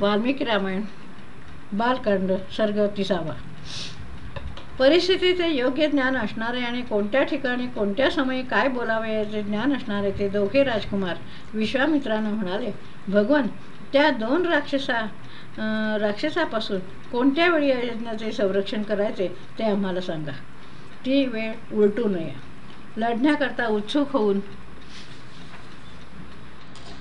वाल्मिकी रामायण बालकांड सर्ग तिसावा परिस्थितीचे योग्य ज्ञान असणारे आणि कोणत्या ठिकाणी कोणत्या समयी काय बोलावे याचे ज्ञान असणारे ते दोघे राजकुमार विश्वामित्रानं म्हणाले भगवान त्या दोन राक्षसा राक्षसापासून कोणत्या वेळी यज्ञाचे संरक्षण करायचे ते आम्हाला सांगा. ती वेळ उलटू नये. लढण्याकरता उत्सुक होऊन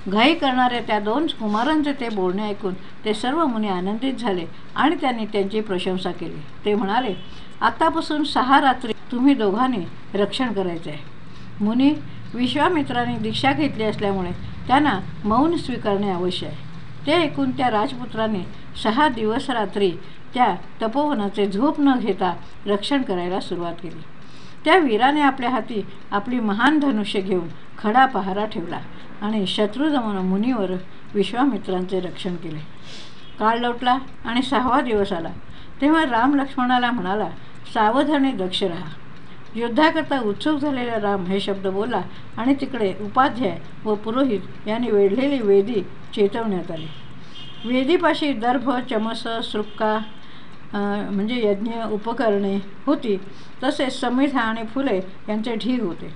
घाई करणाऱ्या त्या दोन कुमारांचे ते बोलणे ऐकून ते सर्व मुनी आनंदित झाले आणि त्यांनी त्यांची प्रशंसा केली. ते म्हणाले आत्तापासून सहा रात्री तुम्ही दोघांनी रक्षण करायचे आहे मुनी विश्वामित्राने दीक्षा घेतली असल्यामुळे त्यांना मौन स्वीकारणे आवश्यक आहे. ते ऐकून त्या राजपुत्राने सहा दिवस रात्री त्या तपोवनाचे झोप न घेता रक्षण करायला सुरुवात केली. त्या वीराने आपल्या हाती आपली महान धनुष्य घेऊन खडा पहारा ठेवला आणि शत्रुदमन मुनीवर विश्वामित्रांचे रक्षण केले. काळ लोटला आणि सहावा दिवस आला. तेव्हा राम लक्ष्मणाला म्हणाला सावधाने दक्ष राहा. युद्धाकरता उत्सुक झालेला राम हे शब्द बोला आणि तिकडे उपाध्याय व पुरोहित यांनी वेढलेली वेदी चेतवण्यात आली. वेदीपाशी दर्भ चमस सृक्का म्हणजे यज्ञ उपकरणे होती तसेच समिधा आणि फुले यांचे ढीग होते.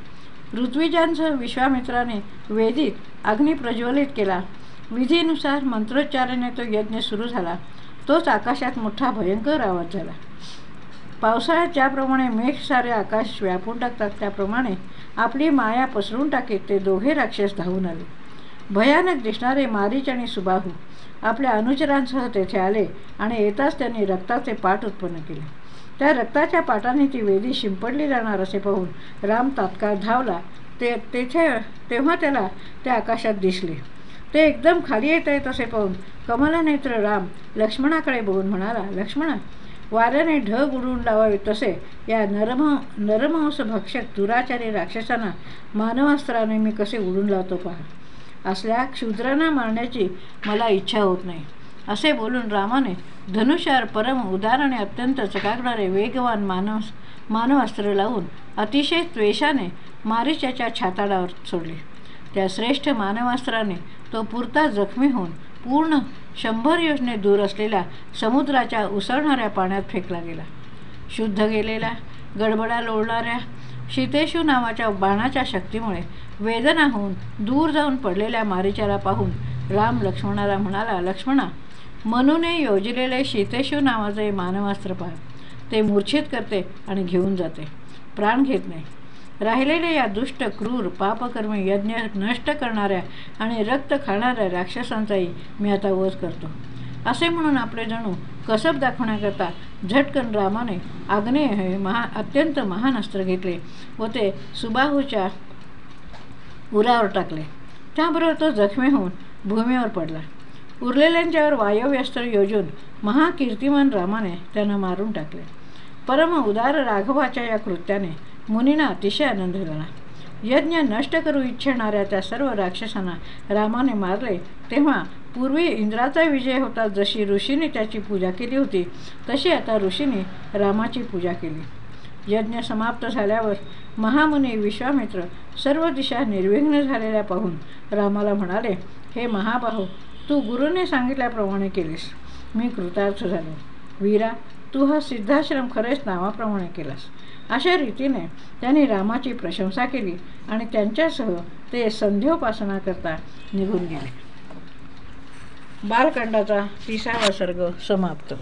ऋत्विजांचं विश्वामित्राने वेदीत अग्नी प्रज्वलित केला. विधीनुसार मंत्रोच्चाराने तो यज्ञ सुरू झाला. तोच आकाशात मोठा भयंकर आवाज झाला. पावसाळ्यात ज्याप्रमाणे मेघ सारे आकाश व्यापून टाकतात त्याप्रमाणे आपली माया पसरून टाकीत ते दोघे राक्षस धावून आले. भयानक दिसणारे मारीच आणि सुबाहू आपल्या अनुचरांसह तेथे आले आणि येताच त्यांनी रक्ताचे पाठ उत्पन्न केले. त्या रक्ताच्या पाटाने ती वेदी शिंपडली जाणार असे पाहून राम तात्काळ धावला. ते तेथे तेव्हा त्याला त्या आकाशात दिसले. ते एकदम खाली येत आहेत असे पाहून कमलनेत्र राम लक्ष्मणाकडे बघून म्हणाला लक्ष्मणा वाऱ्याने ढग उडून लावावे तसे या नरम नरमांस भक्षक दुराचारी राक्षसांना मानवास्त्राने मी कसे उडून लावतो पहा. असल्या क्षुद्रांना मारण्याची मला इच्छा होत नाही. असे बोलून रामाने धनुष्यावर परम उदार आणि अत्यंत चकाकणारे वेगवान मानव मानवास्त्र लावून अतिशय त्वेषाने मारिच्याच्या छाताडावर सोडले. त्या श्रेष्ठ मानवास्त्राने तो पुरता जखमी होऊन पूर्ण शंभर योजने दूर असलेल्या समुद्राच्या उसळणाऱ्या पाण्यात फेकला गेला. शुद्ध गेलेला गडबडा लोळणाऱ्या शीतेशू नावाच्या बाणाच्या शक्तीमुळे वेदना होऊन दूर जाऊन पडलेल्या मारिचाला पाहून राम लक्ष्मणाला म्हणाला लक्ष्मणा मनूने योजलेले शीतेशू नावाचे मानवास्त्र पाह. ते मूर्छित करते आणि घेऊन जाते. प्राण घेत नाही. राहिलेले या दुष्ट क्रूर पापकर्मी यज्ञ नष्ट करणाऱ्या आणि रक्त खाणाऱ्या राक्षसांचाही मी आता वध करतो. असे म्हणून आपले जणू कसब दाखवण्याकरता झटकन रामाने आग्नेय हे महा अत्यंत महान अस्त्र घेतले व ते सुबाहूच्या उरावर टाकले. त्याबरोबर तो जखमी होऊन भूमीवर पडला. उरलेल्यांच्यावर वायव्यस्त्र योजून महाकीर्तिमान रामाने त्यांना मारून टाकले. परम उदार राघवाच्या या कृत्याने मुनींना अतिशय आनंद झाला. यज्ञ नष्ट करू इच्छिणाऱ्या त्या सर्व राक्षसांना रामाने मारले तेव्हा पूर्वी इंद्राचा विजय होता. जशी ऋषीने त्याची पूजा केली होती तशी आता ऋषीने रामाची पूजा केली. यज्ञ समाप्त झाल्यावर महामुनी विश्वामित्र सर्व दिशा निर्विघ्न झालेल्या पाहून रामाला म्हणाले हे महाबाहू तू गुरुने सांगितल्याप्रमाणे केलीस. मी कृतार्थ झालो. वीरा तू हा सिद्धाश्रम खरेच नावाप्रमाणे केलास. अशा रीतीने त्यांनी रामाची प्रशंसा केली आणि त्यांच्यासह ते संध्योपासना करता निघून गेले. बालकांडाचा तिसावा सर्ग समाप्त.